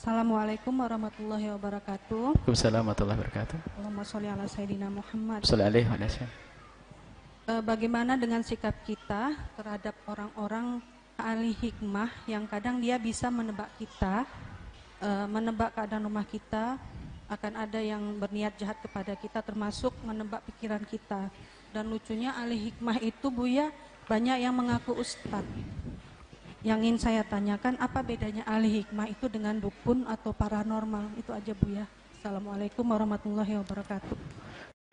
Assalamualaikum warahmatullahi wabarakatuh. Waalaikumsalam warahmatullahi wabarakatuh. Allahumma sholli ala sayyidina Muhammad. Wasallam. Eh, bagaimana dengan sikap kita terhadap orang-orang ahli hikmah yang kadang dia bisa menebak kita, eh, menebak keadaan rumah kita, akan ada yang berniat jahat kepada kita termasuk menebak pikiran kita. Dan lucunya ahli hikmah itu Buya banyak yang mengaku ustadz. Yang ingin saya tanyakan apa bedanya ahli hikmah itu dengan dukun atau paranormal? Itu aja Buya. Assalamualaikum warahmatullahi wabarakatuh.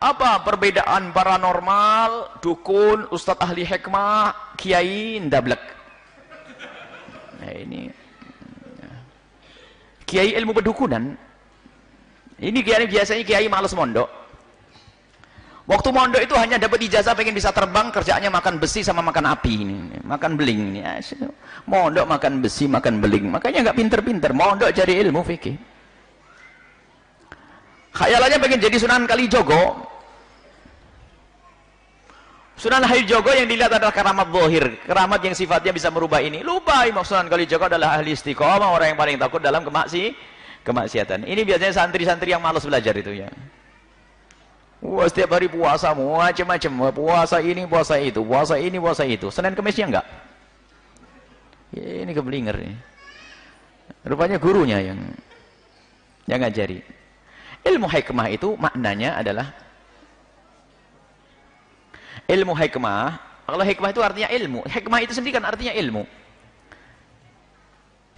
Apa perbedaan paranormal, dukun, ustadz ahli hikmah, kiai, ndablek? Nah ini kiai ilmu pedukunan. Ini kiai biasanya kiai males mondok. Waktu mondok itu hanya dapat ijazah pengen bisa terbang, kerjaannya makan besi sama makan api ini, makan beling ini. Mondok makan besi, makan beling. Makanya nggak pinter-pinter. Mondok cari ilmu fikih. Khayalannya pengen jadi Sunan Kalijogo. Sunan Kalijogo yang dilihat adalah keramat zahir, keramat yang sifatnya bisa merubah ini. Lupa Imam Sunan Kalijogo adalah ahli istiqomah, orang yang paling takut dalam kemaksi, kemaksiatan. Ini biasanya santri-santri yang malas belajar itu ya. Wah, setiap hari puasa macam-macam, puasa ini, puasa itu, puasa ini, puasa itu. Senin Kemisnya enggak? Ya, ini keblinger nih. Rupanya gurunya yang yang ngajari. Ilmu hikmah itu maknanya adalah ilmu hikmah. Kalau hikmah itu artinya ilmu. Hikmah itu sendiri kan artinya ilmu.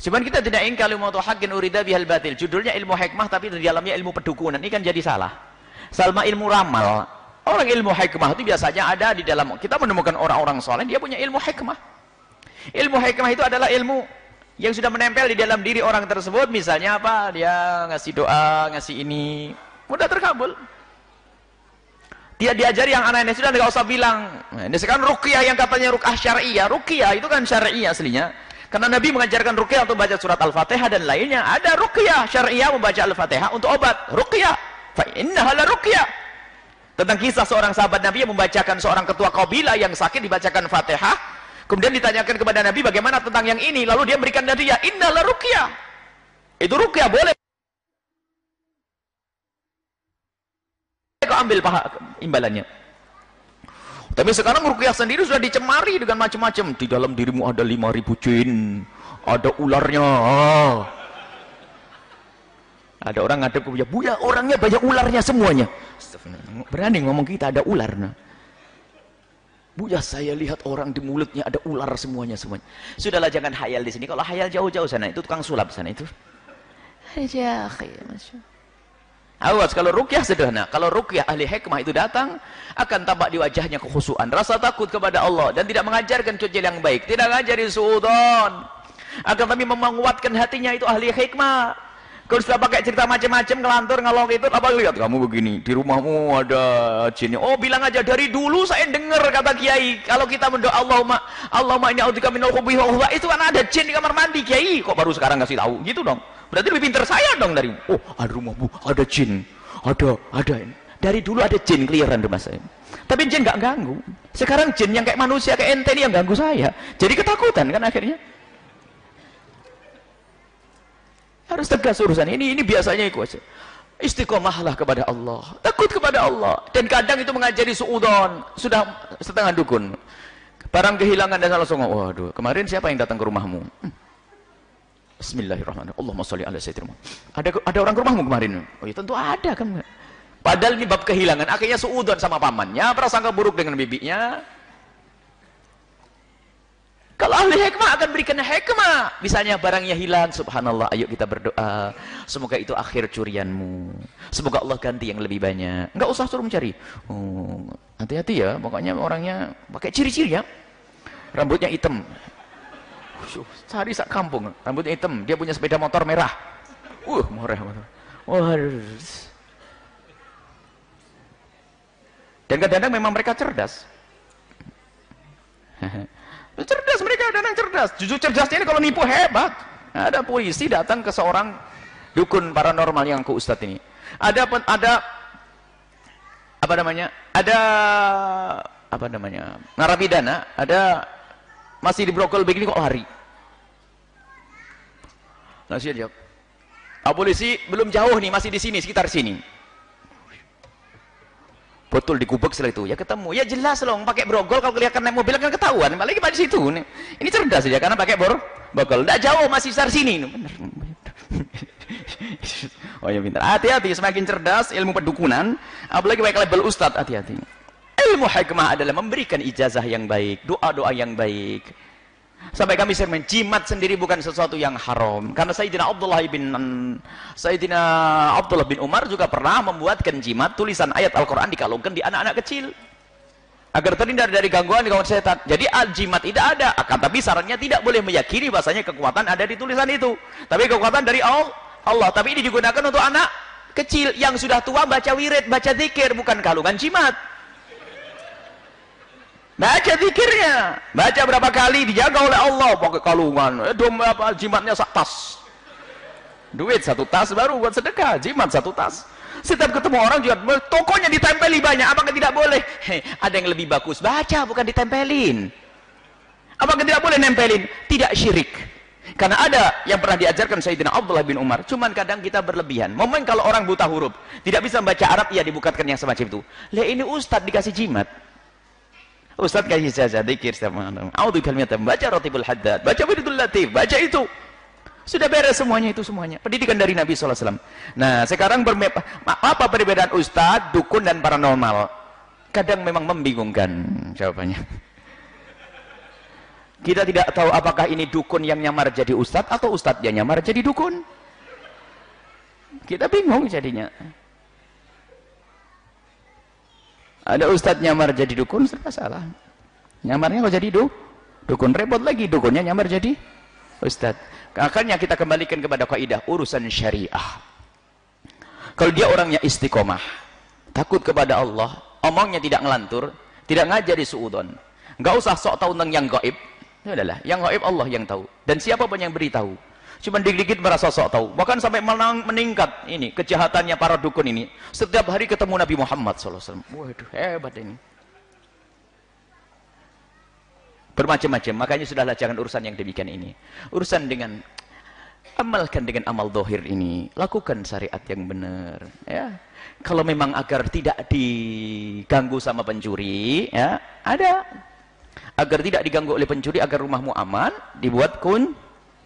Cuman kita tidak ingin kalimatu haqqin urida bihal batil. Judulnya ilmu hikmah tapi di dalamnya ilmu pedukunan. Ini kan jadi salah. Salma ilmu ramal. Orang ilmu hikmah itu biasanya ada di dalam kita menemukan orang-orang soleh dia punya ilmu hikmah. Ilmu hikmah itu adalah ilmu yang sudah menempel di dalam diri orang tersebut. Misalnya apa? Dia ngasih doa ngasih ini. Mudah terkabul. Dia diajari yang aneh-aneh sudah nggak usah bilang. Nah, ini sekarang ruqyah yang katanya ruqyah syariah. Ruqyah itu kan syariah aslinya. Karena Nabi mengajarkan ruqyah untuk baca surat Al-Fatihah dan lainnya. Ada ruqyah syariah membaca Al-Fatihah untuk obat. Ruqyah fa innaha la ruqyah tentang kisah seorang sahabat Nabi yang membacakan seorang ketua kabilah yang sakit dibacakan Fatihah Kemudian ditanyakan kepada Nabi bagaimana tentang yang ini. Lalu dia memberikan dia innalah ruqyah. Itu ruqyah boleh. Kau ambil paha imbalannya. Tapi sekarang ruqyah sendiri sudah dicemari dengan macam-macam. Di dalam dirimu ada 5000 jin. Ada ularnya. Ada orang ngadep ke Buya, Buya orangnya banyak ularnya semuanya. Berani ngomong kita ada ular. Nah. Buya saya lihat orang di mulutnya ada ular semuanya semuanya. Sudahlah jangan hayal di sini. Kalau hayal jauh-jauh sana itu tukang sulap sana itu. Masya. Awas kalau rukyah sederhana. Kalau rukyah ahli hikmah itu datang akan tampak di wajahnya kekhusuan, rasa takut kepada Allah dan tidak mengajarkan cuci yang baik, tidak ngajari suudon. Akan tapi menguatkan hatinya itu ahli hikmah. Kalau sudah pakai cerita macam-macam ngelantur ngalong itu apa lihat kamu begini di rumahmu ada jin. Oh bilang aja dari dulu saya dengar kata kiai kalau kita mendoa Allahumma Allahumma ini a'udzubika minal khubuthi wal itu kan ada jin di kamar mandi kiai kok baru sekarang ngasih tahu gitu dong. Berarti lebih pintar saya dong dari oh ada rumahmu ada jin ada ada dari dulu ada jin keliaran rumah saya. Tapi jin nggak ganggu. Sekarang jin yang kayak manusia kayak ente ini yang ganggu saya. Jadi ketakutan kan akhirnya. Harus tegas urusan ini. Ini biasanya itu istiqomahlah kepada Allah. Takut kepada Allah. Dan kadang itu mengajari suudon. Sudah setengah dukun. Barang kehilangan dan langsung waduh kemarin siapa yang datang ke rumahmu? Hmm. Bismillahirrahmanirrahim. Allahumma sholli ala sayyidina ada ada orang ke rumahmu kemarin? Oh ya tentu ada kan? Padahal ini bab kehilangan. Akhirnya suudon sama pamannya. Prasangka buruk dengan bibinya kalau ahli hikmah akan berikan hikmah. Misalnya barangnya hilang, subhanallah, ayo kita berdoa. Semoga itu akhir curianmu. Semoga Allah ganti yang lebih banyak. Enggak usah suruh mencari. Oh, hati-hati ya, pokoknya orangnya pakai ciri-ciri ya. Rambutnya hitam. Cari sak kampung, rambutnya hitam. Dia punya sepeda motor merah. Uh, merah motor. Wah, dan kadang-kadang memang mereka cerdas. cerdas mereka datang cerdas. Jujur cerdasnya ini kalau nipu hebat. Ada polisi datang ke seorang dukun paranormal yang ke ustadz ini. Ada ada apa namanya ada apa namanya narapidana ada masih di brokol begini kok lari. Nasihat jawab Pak polisi belum jauh nih, masih di sini, sekitar sini. Betul dikubek setelah itu. Ya ketemu. Ya jelas loh, pakai brogol kalau kelihatan naik mobil kan ketahuan. Apalagi di situ. Nih. Ini cerdas saja karena pakai bor brogol. Tidak jauh, masih sekitar sini. Benar. oh ya pintar. Hati-hati, semakin cerdas ilmu pedukunan, apalagi baik level ustadz, hati-hati. Ilmu hikmah adalah memberikan ijazah yang baik, doa-doa yang baik. Sampai kami sering jimat sendiri bukan sesuatu yang haram. Karena Sayyidina Abdullah bin Sayyidina Abdullah bin Umar juga pernah membuatkan jimat tulisan ayat Al-Qur'an dikalungkan di anak-anak kecil. Agar terhindar dari gangguan gangguan setan. Jadi al-jimat tidak ada, akan tapi sarannya tidak boleh meyakini bahasanya kekuatan ada di tulisan itu. Tapi kekuatan dari Allah. Allah. Tapi ini digunakan untuk anak kecil yang sudah tua baca wirid, baca zikir, bukan kalungan jimat. Baca zikirnya. Baca berapa kali dijaga oleh Allah pakai kalungan. Eh, dom apa jimatnya sak tas. Duit satu tas baru buat sedekah, jimat satu tas. Setiap ketemu orang juga tokonya ditempeli banyak, apakah tidak boleh? Hei, ada yang lebih bagus, baca bukan ditempelin. Apakah tidak boleh nempelin? Tidak syirik. Karena ada yang pernah diajarkan Sayyidina Abdullah bin Umar. Cuman kadang kita berlebihan. Momen kalau orang buta huruf, tidak bisa membaca Arab, ya dibukakan yang semacam itu. Lah ini ustadz dikasih jimat. Ustaz kasih saja dikir setiap malam. A'udzu kalimatan baca ratibul haddad, baca wiridul latif, baca itu. Sudah beres semuanya itu semuanya. Pendidikan dari Nabi SAW. Nah, sekarang apa perbedaan ustaz, dukun dan paranormal? Kadang memang membingungkan jawabannya. Kita tidak tahu apakah ini dukun yang nyamar jadi ustaz atau ustaz yang nyamar jadi dukun. Kita bingung jadinya. Ada ustadz nyamar jadi dukun, serba salah. Nyamarnya kok jadi du? Dukun repot lagi, dukunnya nyamar jadi ustadz. Akhirnya kita kembalikan kepada kaidah urusan syariah. Kalau dia orangnya istiqomah, takut kepada Allah, omongnya tidak ngelantur, tidak ngajari suudon. Enggak usah sok tahu tentang yang gaib. Ya adalah, yang gaib Allah yang tahu. Dan siapa pun yang beritahu. Cuma dikit-dikit merasa sok tahu. Bahkan sampai menang, meningkat ini kejahatannya para dukun ini. Setiap hari ketemu Nabi Muhammad SAW. Waduh, hebat ini. Bermacam-macam. Makanya sudahlah jangan urusan yang demikian ini. Urusan dengan amalkan dengan amal dohir ini. Lakukan syariat yang benar. Ya. Kalau memang agar tidak diganggu sama pencuri, ya ada. Agar tidak diganggu oleh pencuri, agar rumahmu aman, dibuat kun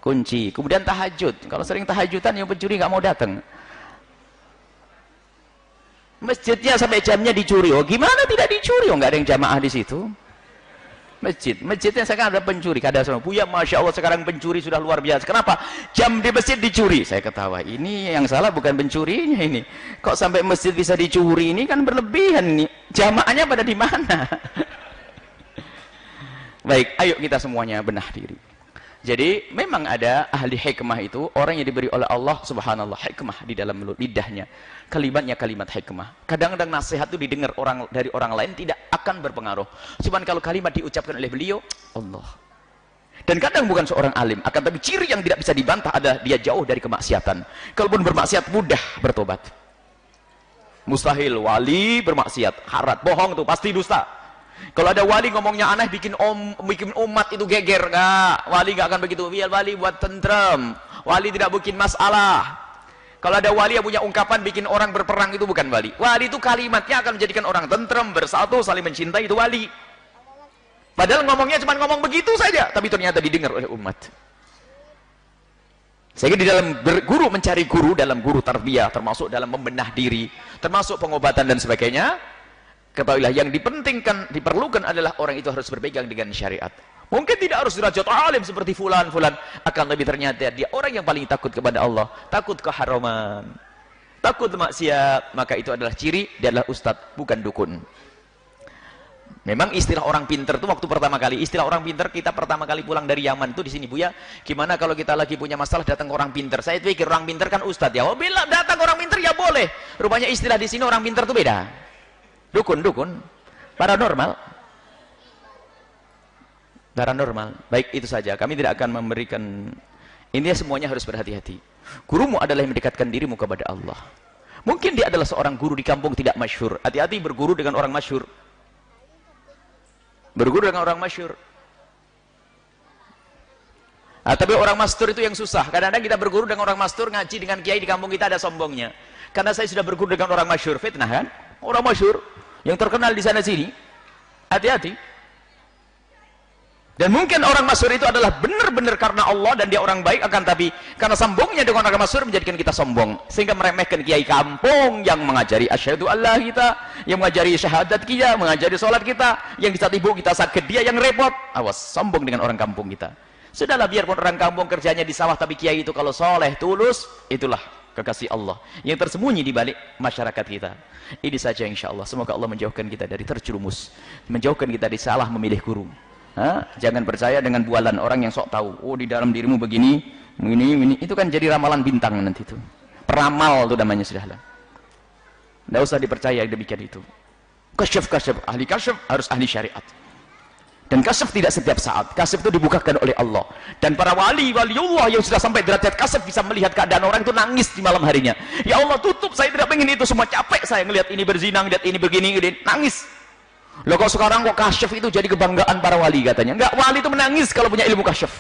kunci. Kemudian tahajud. Kalau sering tahajudan yang pencuri nggak mau datang. Masjidnya sampai jamnya dicuri. Oh, gimana tidak dicuri? Oh, nggak ada yang jamaah di situ. Masjid, masjidnya sekarang ada pencuri. Kada semua. Buya, masya Allah sekarang pencuri sudah luar biasa. Kenapa? Jam di masjid dicuri. Saya ketawa. Ini yang salah bukan pencurinya ini. Kok sampai masjid bisa dicuri? Ini kan berlebihan ini. Jamaahnya pada di mana? Baik, ayo kita semuanya benah diri. Jadi memang ada ahli hikmah itu orang yang diberi oleh Allah subhanallah hikmah di dalam lidahnya. Kalimatnya kalimat hikmah. Kadang-kadang nasihat itu didengar orang dari orang lain tidak akan berpengaruh. Cuman kalau kalimat diucapkan oleh beliau, Allah. Dan kadang bukan seorang alim, akan tapi ciri yang tidak bisa dibantah adalah dia jauh dari kemaksiatan. Kalaupun bermaksiat mudah bertobat. Mustahil wali bermaksiat, harat, bohong tuh pasti dusta. Kalau ada wali ngomongnya aneh bikin om bikin umat itu geger enggak. Wali enggak akan begitu. Biar wali buat tentrem. Wali tidak bikin masalah. Kalau ada wali yang punya ungkapan bikin orang berperang itu bukan wali. Wali itu kalimatnya akan menjadikan orang tentrem, bersatu, saling mencintai itu wali. Padahal ngomongnya cuma ngomong begitu saja, tapi ternyata didengar oleh umat. Sehingga di dalam guru mencari guru dalam guru tarbiyah termasuk dalam membenah diri, termasuk pengobatan dan sebagainya, Ketahuilah yang dipentingkan, diperlukan adalah orang itu harus berpegang dengan syariat. Mungkin tidak harus derajat alim seperti fulan-fulan, akan lebih ternyata dia orang yang paling takut kepada Allah, takut keharaman, takut maksiat, maka itu adalah ciri dia adalah ustadz, bukan dukun. Memang istilah orang pinter itu waktu pertama kali, istilah orang pinter kita pertama kali pulang dari Yaman itu di sini Bu ya. Gimana kalau kita lagi punya masalah datang ke orang pinter? Saya pikir orang pinter kan ustadz ya. Oh bila datang orang pinter ya boleh. Rupanya istilah di sini orang pinter itu beda. Dukun, dukun. Paranormal. Paranormal. Baik itu saja. Kami tidak akan memberikan ini semuanya harus berhati-hati. Gurumu adalah yang mendekatkan dirimu kepada Allah. Mungkin dia adalah seorang guru di kampung tidak masyhur. Hati-hati berguru dengan orang masyhur. Berguru dengan orang masyhur. Ah, tapi orang mastur itu yang susah. Kadang-kadang kita berguru dengan orang mastur, ngaji dengan kiai di kampung kita ada sombongnya. Karena saya sudah berguru dengan orang masyur, fitnah kan? Orang masyur yang terkenal di sana sini. Hati-hati. Dan mungkin orang masyur itu adalah benar-benar karena Allah dan dia orang baik akan tapi karena sombongnya dengan orang masyur menjadikan kita sombong sehingga meremehkan kiai kampung yang mengajari asyhadu Allah kita, yang mengajari syahadat kita, mengajari sholat kita, yang di saat ibu kita sakit dia yang repot. Awas sombong dengan orang kampung kita. Sudahlah biarpun orang kampung kerjanya di sawah tapi kiai itu kalau soleh tulus itulah kekasih Allah yang tersembunyi di balik masyarakat kita. Ini saja insya Allah. Semoga Allah menjauhkan kita dari terjerumus, menjauhkan kita dari salah memilih guru. Ha? Jangan percaya dengan bualan orang yang sok tahu. Oh di dalam dirimu begini, begini, ini. Itu kan jadi ramalan bintang nanti itu. Peramal itu namanya sudahlah. Tidak usah dipercaya demikian itu. Kasyaf kasyaf ahli kasyaf harus ahli syariat. Dan kasyaf tidak setiap saat. Kasyaf itu dibukakan oleh Allah. Dan para wali, waliullah yang sudah sampai derajat kasyaf bisa melihat keadaan orang itu nangis di malam harinya. Ya Allah tutup, saya tidak ingin itu semua capek saya melihat ini berzina, melihat ini begini, ini nangis. Loh kok sekarang kok kasyaf itu jadi kebanggaan para wali katanya. Enggak, wali itu menangis kalau punya ilmu kasyaf.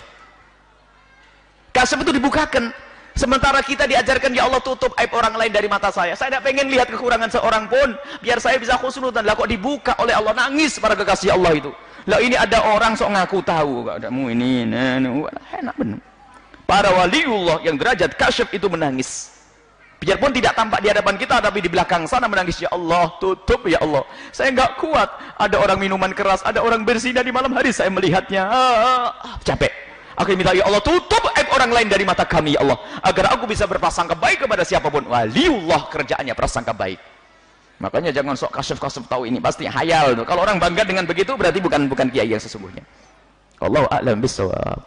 Kasyaf itu dibukakan. Sementara kita diajarkan, ya Allah tutup aib orang lain dari mata saya. Saya tidak pengen lihat kekurangan seorang pun. Biar saya bisa khusnudan. Lah kok dibuka oleh Allah. Nangis para kekasih Allah itu. Lah ini ada orang sok ngaku tahu. Kamu ini, nah, enak benar. Para waliullah yang derajat kasyaf itu menangis. Biarpun tidak tampak di hadapan kita, tapi di belakang sana menangis, Ya Allah, tutup Ya Allah. Saya nggak kuat. Ada orang minuman keras, ada orang berzina di malam hari, saya melihatnya. Ah, ah, capek. Aku minta, Ya Allah, tutup aib orang lain dari mata kami, Ya Allah. Agar aku bisa berprasangka baik kepada siapa pun. Waliullah kerjaannya prasangka baik. Makanya jangan sok kasuf-kasuf tahu ini. Pasti hayal. Kalau orang bangga dengan begitu, berarti bukan bukan kiai yang sesungguhnya. Allah a'lam bisawab.